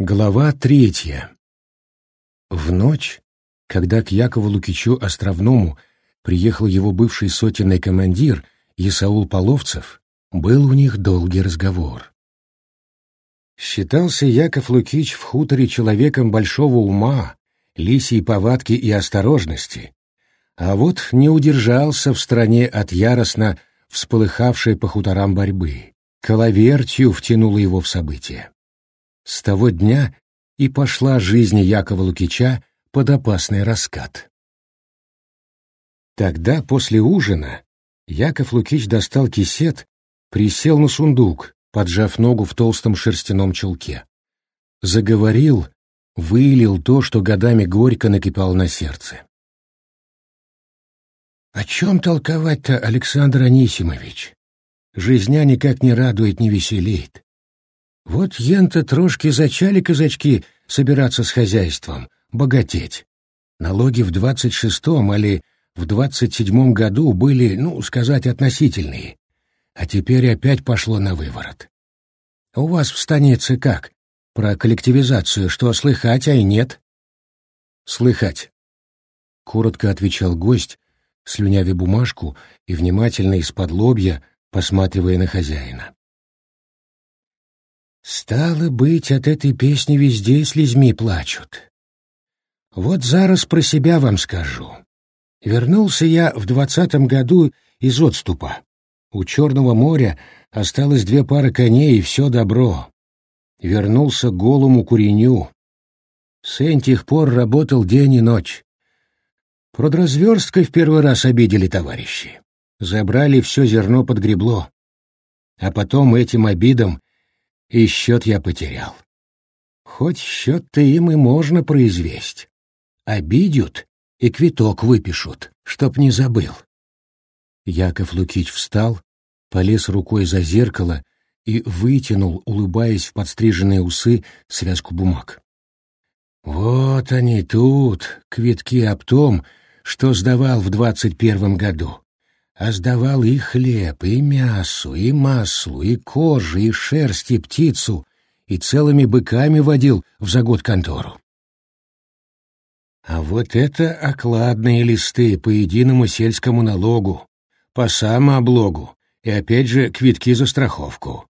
Глава третья. В ночь, когда к Якову Лукичу Островному приехал его бывший сотенный командир Исаул Половцев, был у них долгий разговор. Считался Яков Лукич в хуторе человеком большого ума, лисьей повадки и осторожности, а вот не удержался в стране от яростно всполыхавшей по хуторам борьбы, коловертью втянуло его в события. С того дня и пошла жизнь Якова Лукича под опасный раскат. Тогда, после ужина, Яков Лукич достал кисет, присел на сундук, поджав ногу в толстом шерстяном чулке. Заговорил, вылил то, что годами горько накипало на сердце. «О чем толковать-то, Александр Анисимович? Жизня никак не радует, не веселит. Вот ента трошки зачали казачки собираться с хозяйством, богатеть. Налоги в двадцать шестом или в двадцать седьмом году были, ну, сказать, относительные. А теперь опять пошло на выворот. У вас в станице как? Про коллективизацию что слыхать, а и нет? Слыхать. Коротко отвечал гость, слюнявя бумажку и внимательно из-под лобья, посматривая на хозяина. Стало быть, от этой песни везде слезьми плачут. Вот зараз про себя вам скажу. Вернулся я в двадцатом году из отступа. У Черного моря осталось две пары коней и все добро. Вернулся к голому куреню. С этих пор работал день и ночь. Продразверсткой в первый раз обидели товарищи. Забрали все зерно под гребло. А потом этим обидам и счет я потерял. Хоть счет-то им и можно произвесть. Обидят и квиток выпишут, чтоб не забыл. Яков Лукич встал, полез рукой за зеркало и вытянул, улыбаясь в подстриженные усы, связку бумаг. Вот они тут, квитки об том, что сдавал в двадцать первом году а сдавал и хлеб, и мясо, и маслу, и кожу, и шерсть, и птицу, и целыми быками водил в загод контору. А вот это окладные листы по единому сельскому налогу, по самооблогу и опять же квитки за страховку.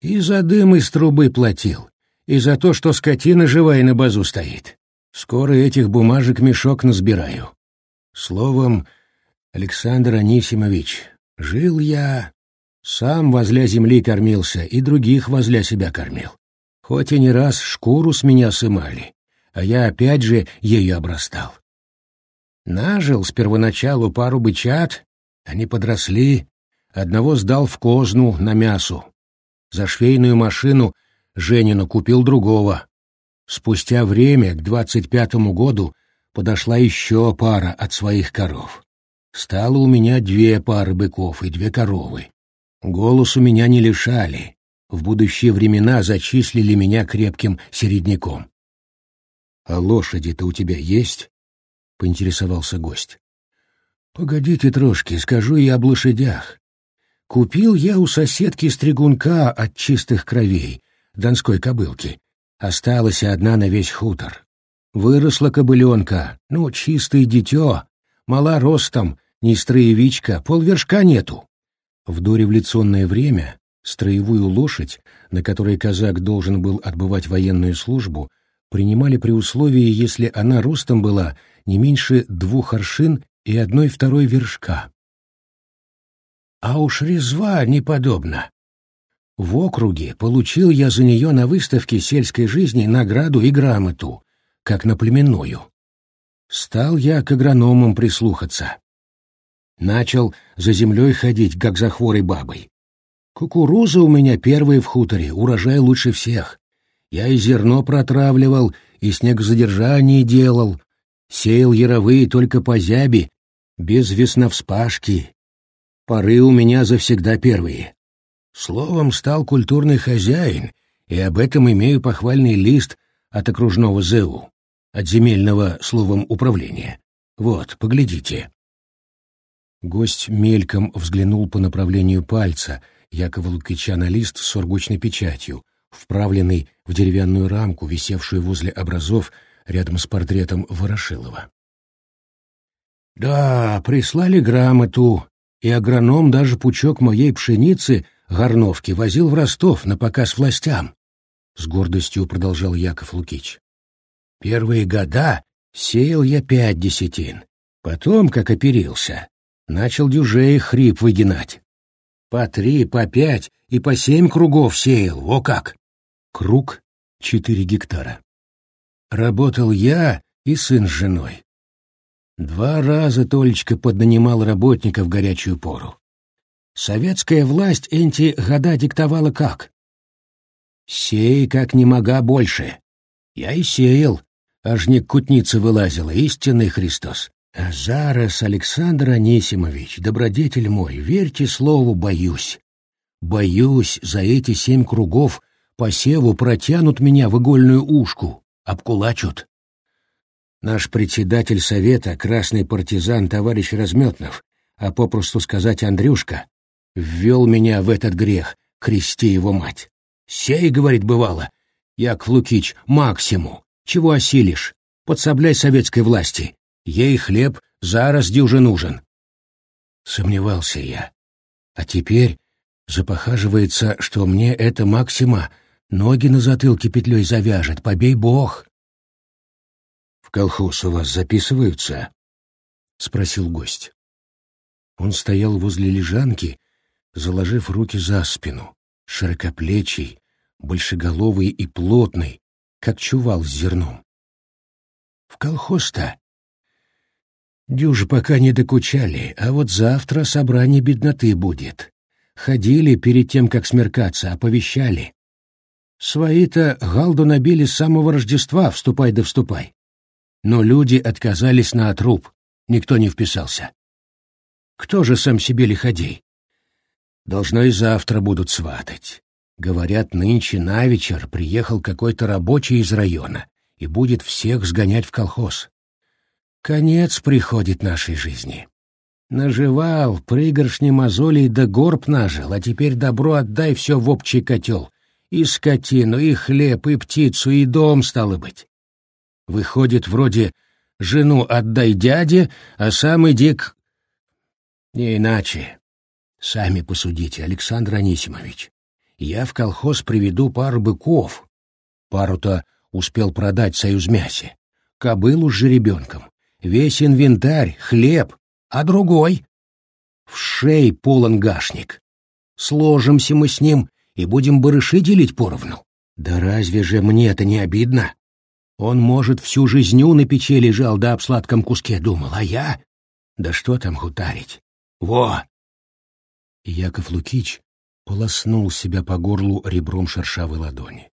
И за дым из трубы платил, и за то, что скотина живая на базу стоит. Скоро этих бумажек мешок насбираю. Словом, Александр Анисимович, жил я, сам возле земли кормился и других возле себя кормил. Хоть и не раз шкуру с меня сымали, а я опять же ею обрастал. Нажил с первоначалу пару бычат, они подросли, одного сдал в козну на мясу. За швейную машину Женину купил другого. Спустя время, к двадцать пятому году, подошла еще пара от своих коров. Стало у меня две пары быков и две коровы. Голос у меня не лишали. В будущие времена зачислили меня крепким середняком. — А лошади-то у тебя есть? — поинтересовался гость. — Погодите трошки, скажу я об лошадях. Купил я у соседки стригунка от чистых кровей, донской кобылки. Осталась одна на весь хутор. Выросла кобыленка, ну, чистое дитё, мала ростом, не строевичка, полвершка нету. В дореволюционное время строевую лошадь, на которой казак должен был отбывать военную службу, принимали при условии, если она ростом была не меньше двух аршин и одной второй вершка. А уж резва неподобно. В округе получил я за нее на выставке сельской жизни награду и грамоту, как на племенную. Стал я к агрономам прислухаться. Начал за землей ходить, как за хворой бабой. Кукуруза у меня первая в хуторе, урожай лучше всех. Я и зерно протравливал, и снегозадержание делал, сеял яровые только по зяби, без весновспашки. Поры у меня завсегда первые. Словом, стал культурный хозяин, и об этом имею похвальный лист от окружного ЗУ от земельного словом управления. Вот, поглядите. Гость мельком взглянул по направлению пальца Якова Лукича на лист с сургучной печатью, вправленный в деревянную рамку, висевшую возле образов рядом с портретом Ворошилова. «Да, прислали грамоту, и агроном даже пучок моей пшеницы горновки возил в Ростов на показ властям», — с гордостью продолжал Яков Лукич. «Первые года сеял я пять десятин, потом, как оперился, начал дюжей хрип выгинать. По три, по пять и по семь кругов сеял, во как!» Круг — четыре гектара. Работал я и сын с женой. Два раза Толечка поднанимал работников в горячую пору. Советская власть эти года диктовала как? «Сей, как не мога больше». Я и сеял, аж не кутница вылазила, истинный Христос. А зараз, Александр Анисимович, добродетель мой, верьте слову, боюсь. Боюсь, за эти семь кругов посеву протянут меня в игольную ушку, обкулачут. Наш председатель совета, красный партизан товарищ Разметнов, а попросту сказать Андрюшка, ввел меня в этот грех, крести его мать. Сей, говорит, бывало, Яков Лукич, максиму, чего осилишь, подсобляй советской власти, ей хлеб зараз дюже нужен. Сомневался я. А теперь запохаживается, что мне эта максима Ноги на затылке петлей завяжет, побей бог. — В колхоз у вас записываются? — спросил гость. Он стоял возле лежанки, заложив руки за спину, широкоплечий, большеголовый и плотный, как чувал с зерном. — В колхоз-то? Дюжи пока не докучали, а вот завтра собрание бедноты будет. Ходили перед тем, как смеркаться, оповещали. Свои-то галду набили с самого Рождества, вступай да вступай. Но люди отказались на отруб, никто не вписался. Кто же сам себе лиходей? Должно и завтра будут сватать. Говорят, нынче на вечер приехал какой-то рабочий из района и будет всех сгонять в колхоз. Конец приходит нашей жизни. Наживал, пригоршни мозолей да горб нажил, а теперь добро отдай все в общий котел, и скотину, и хлеб, и птицу, и дом, стало быть. Выходит, вроде жену отдай дяде, а сам иди к... Не иначе. Сами посудите, Александр Анисимович. Я в колхоз приведу пару быков. Пару-то успел продать союзмясе. Кобылу с жеребенком. Весь инвентарь, хлеб. А другой? В шей полон гашник. Сложимся мы с ним и будем барыши делить поровну. Да разве же мне это не обидно? Он, может, всю жизнью на печи лежал да об сладком куске думал, а я... Да что там хутарить? Во!» Яков Лукич полоснул себя по горлу ребром шершавой ладони.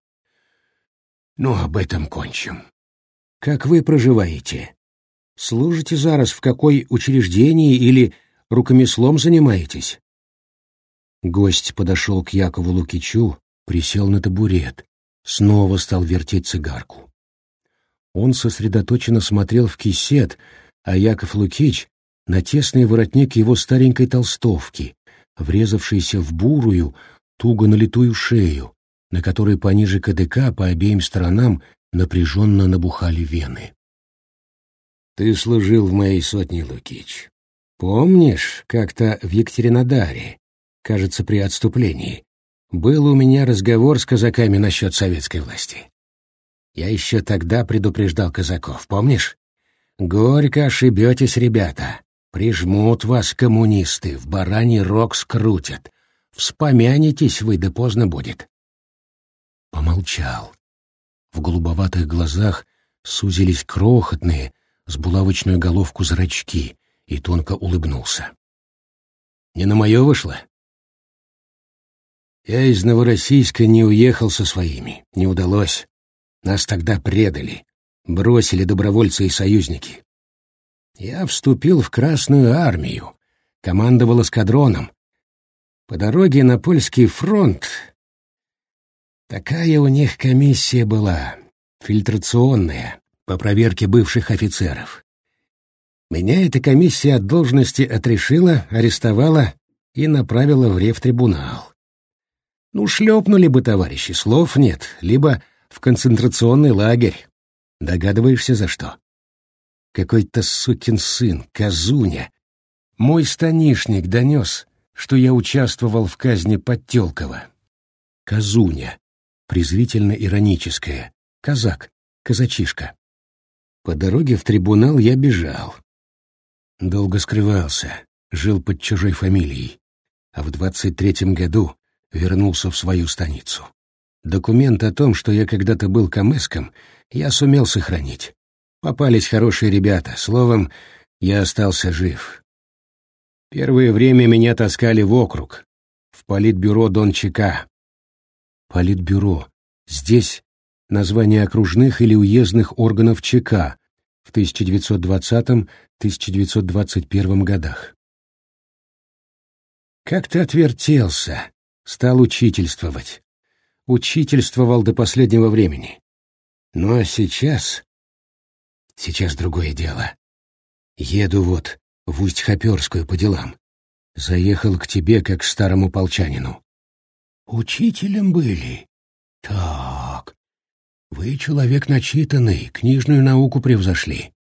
«Ну, об этом кончим. Как вы проживаете? Служите зараз в какой учреждении или рукомеслом занимаетесь?» Гость подошел к Якову Лукичу, присел на табурет, снова стал вертеть цигарку. Он сосредоточенно смотрел в кисет, а Яков Лукич — на тесный воротник его старенькой толстовки, врезавшийся в бурую, туго налитую шею, на которой пониже КДК по обеим сторонам напряженно набухали вены. «Ты служил в моей сотне, Лукич. Помнишь, как-то в Екатеринодаре, кажется, при отступлении, был у меня разговор с казаками насчет советской власти. Я еще тогда предупреждал казаков, помнишь? Горько ошибетесь, ребята. Прижмут вас коммунисты, в бараний рог скрутят. Вспомянитесь вы, да поздно будет. Помолчал. В голубоватых глазах сузились крохотные, с булавочную головку зрачки, и тонко улыбнулся. «Не на мое вышло?» Я из Новороссийска не уехал со своими, не удалось. Нас тогда предали, бросили добровольцы и союзники. Я вступил в Красную армию, командовал эскадроном. По дороге на польский фронт такая у них комиссия была, фильтрационная, по проверке бывших офицеров. Меня эта комиссия от должности отрешила, арестовала и направила в ревтрибунал. Ну, шлепнули бы, товарищи, слов нет, либо в концентрационный лагерь. Догадываешься, за что? Какой-то сукин сын, Казуня. Мой станишник донес, что я участвовал в казни Подтелкова. Казуня. Презрительно-ироническое. Казак. Казачишка. По дороге в трибунал я бежал. Долго скрывался, жил под чужой фамилией, а в двадцать третьем году вернулся в свою станицу. Документ о том, что я когда-то был камэском, я сумел сохранить. Попались хорошие ребята, словом, я остался жив. Первое время меня таскали в округ, в политбюро Дончака. Политбюро. Здесь название окружных или уездных органов ЧК в 1920-1921 годах. Как ты отвертелся, стал учительствовать. Учительствовал до последнего времени. Ну а сейчас... Сейчас другое дело. Еду вот в Усть-Хоперскую по делам. Заехал к тебе, как к старому полчанину. Учителем были? Так. Вы человек начитанный, книжную науку превзошли.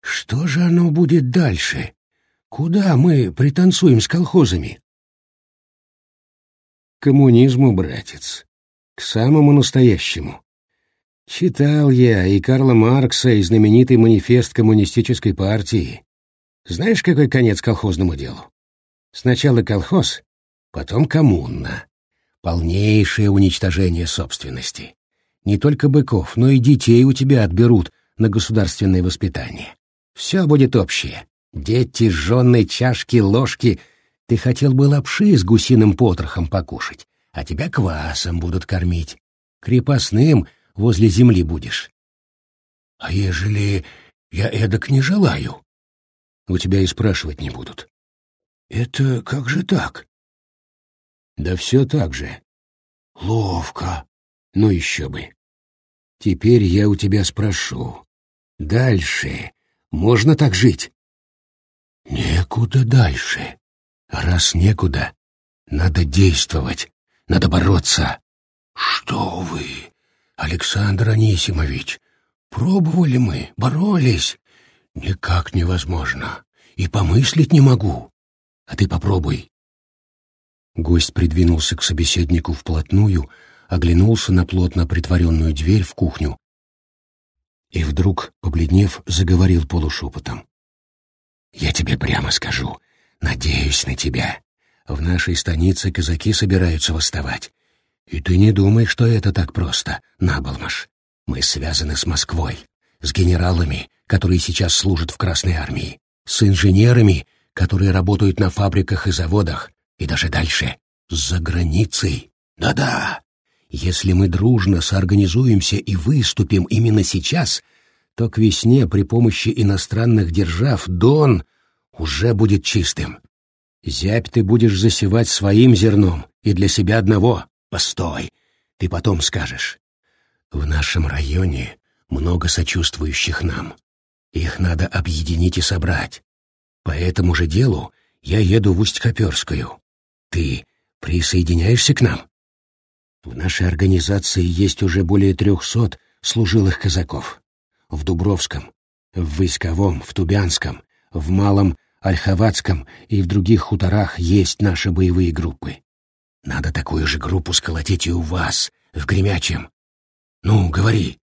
Что же оно будет дальше? Куда мы пританцуем с колхозами? Коммунизму, братец. К самому настоящему. Читал я и Карла Маркса, и знаменитый манифест коммунистической партии. Знаешь, какой конец колхозному делу? Сначала колхоз, потом коммуна. Полнейшее уничтожение собственности. Не только быков, но и детей у тебя отберут на государственное воспитание. Все будет общее. Дети, жены, чашки, ложки — ты хотел бы лапши с гусиным потрохом покушать, а тебя квасом будут кормить. Крепостным возле земли будешь. А ежели я эдак не желаю? У тебя и спрашивать не будут. Это как же так? Да все так же. Ловко. Ну еще бы. Теперь я у тебя спрошу. Дальше можно так жить? Некуда дальше. Раз некуда, надо действовать, надо бороться. Что вы, Александр Анисимович, пробовали мы, боролись. Никак невозможно. И помыслить не могу. А ты попробуй. Гость придвинулся к собеседнику вплотную, оглянулся на плотно притворенную дверь в кухню и вдруг, побледнев, заговорил полушепотом. «Я тебе прямо скажу, Надеюсь на тебя. В нашей станице казаки собираются восставать. И ты не думай, что это так просто, Набалмаш. Мы связаны с Москвой, с генералами, которые сейчас служат в Красной армии, с инженерами, которые работают на фабриках и заводах, и даже дальше, за границей. Да-да, если мы дружно соорганизуемся и выступим именно сейчас, то к весне при помощи иностранных держав Дон уже будет чистым. Зябь ты будешь засевать своим зерном и для себя одного. Постой, ты потом скажешь. В нашем районе много сочувствующих нам. Их надо объединить и собрать. По этому же делу я еду в Усть-Хоперскую. Ты присоединяешься к нам? В нашей организации есть уже более трехсот служилых казаков. В Дубровском, в Войсковом, в Тубянском, в Малом Ольховатском и в других хуторах есть наши боевые группы. Надо такую же группу сколотить и у вас, в Гремячем. Ну, говори.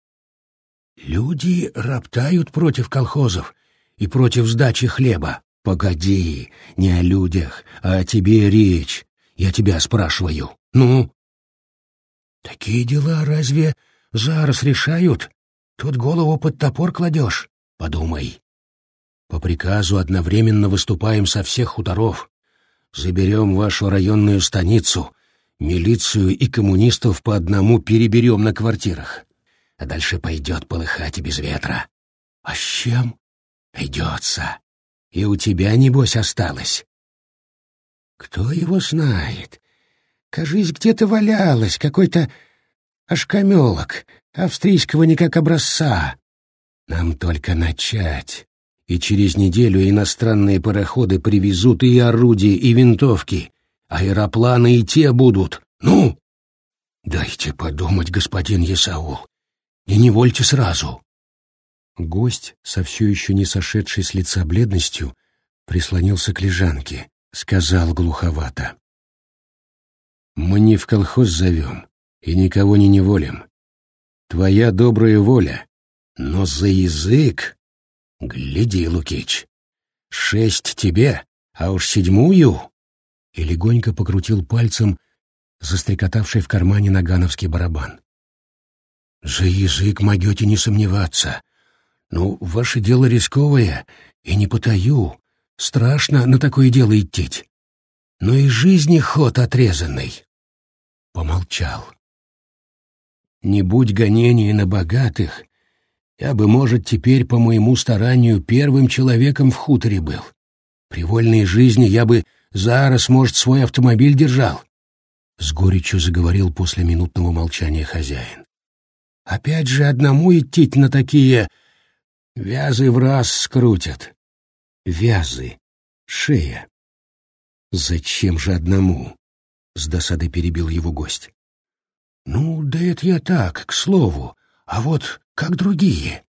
Люди роптают против колхозов и против сдачи хлеба. Погоди, не о людях, а о тебе речь. Я тебя спрашиваю. Ну? Такие дела разве зараз решают? Тут голову под топор кладешь. Подумай. По приказу одновременно выступаем со всех хуторов. Заберем вашу районную станицу, милицию и коммунистов по одному переберем на квартирах. А дальше пойдет полыхать без ветра. А с чем? Идется. И у тебя, небось, осталось. Кто его знает? Кажись, где-то валялось какой-то ошкамелок, австрийского никак образца. Нам только начать и через неделю иностранные пароходы привезут и орудия, и винтовки. Аэропланы и те будут. Ну, Дайте подумать, господин Есаул, и не вольте сразу. Гость, со все еще не сошедшей с лица бледностью, прислонился к лежанке, сказал глуховато. «Мы не в колхоз зовем и никого не неволим. Твоя добрая воля, но за язык... Гляди, Лукич, шесть тебе, а уж седьмую...» И легонько покрутил пальцем застрекотавший в кармане нагановский барабан. «За язык могете не сомневаться. Ну, ваше дело рисковое, и не потаю. Страшно на такое дело идти. Но и жизни ход отрезанный». Помолчал. «Не будь гонения на богатых, я бы, может, теперь по моему старанию первым человеком в хуторе был. При вольной жизни я бы зараз, может, свой автомобиль держал. С горечью заговорил после минутного молчания хозяин. Опять же одному идти на такие... Вязы в раз скрутят. Вязы. Шея. Зачем же одному? С досадой перебил его гость. Ну, да это я так, к слову. А вот как другие?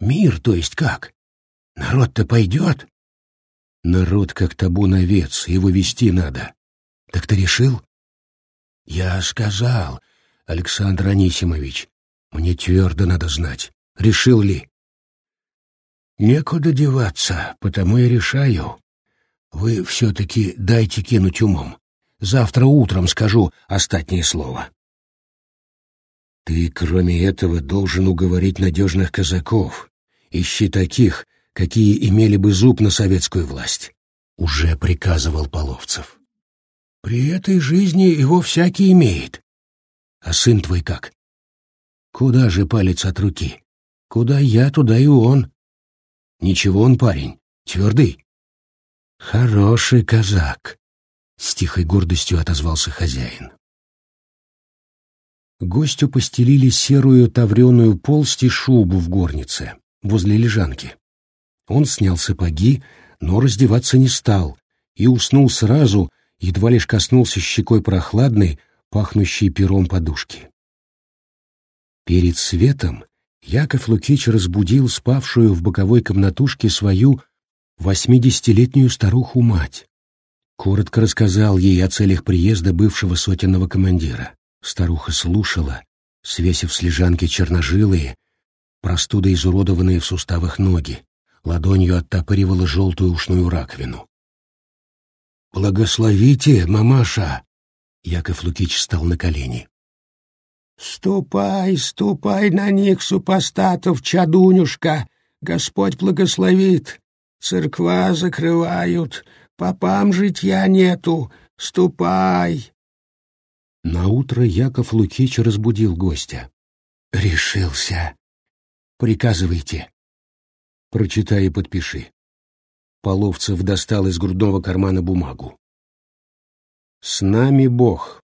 Мир, то есть как? Народ-то пойдет? Народ как табун овец, его вести надо. Так ты решил? Я сказал, Александр Анисимович, мне твердо надо знать, решил ли. Некуда деваться, потому и решаю. Вы все-таки дайте кинуть умом. Завтра утром скажу остатнее слово. Ты, кроме этого, должен уговорить надежных казаков. Ищи таких, какие имели бы зуб на советскую власть. Уже приказывал Половцев. При этой жизни его всякий имеет. А сын твой как? Куда же палец от руки? Куда я, туда и он. Ничего он парень, твердый. Хороший казак, — с тихой гордостью отозвался хозяин. Гостю постелили серую тавреную полсть и шубу в горнице, возле лежанки. Он снял сапоги, но раздеваться не стал и уснул сразу, едва лишь коснулся щекой прохладной, пахнущей пером подушки. Перед светом Яков Лукич разбудил спавшую в боковой комнатушке свою восьмидесятилетнюю старуху-мать. Коротко рассказал ей о целях приезда бывшего сотенного командира. Старуха слушала, свесив с лежанки черножилые, простудой изуродованные в суставах ноги, ладонью оттопыривала желтую ушную раковину. «Благословите, мамаша!» Яков Лукич встал на колени. «Ступай, ступай на них, супостатов, чадунюшка! Господь благословит! Церква закрывают, попам житья нету! Ступай!» Наутро Яков Лукич разбудил гостя. «Решился. Приказывайте. Прочитай и подпиши. Половцев достал из грудного кармана бумагу. «С нами Бог.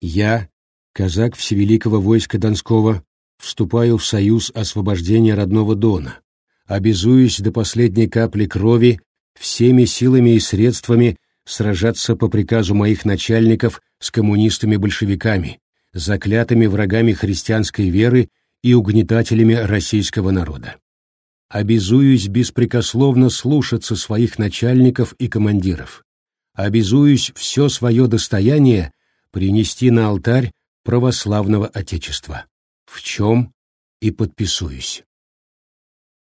Я, казак Всевеликого войска Донского, вступаю в союз освобождения родного Дона, обязуюсь до последней капли крови всеми силами и средствами сражаться по приказу моих начальников с коммунистами-большевиками, заклятыми врагами христианской веры и угнетателями российского народа. Обязуюсь беспрекословно слушаться своих начальников и командиров, обязуюсь все свое достояние принести на алтарь православного Отечества, в чем и подписуюсь.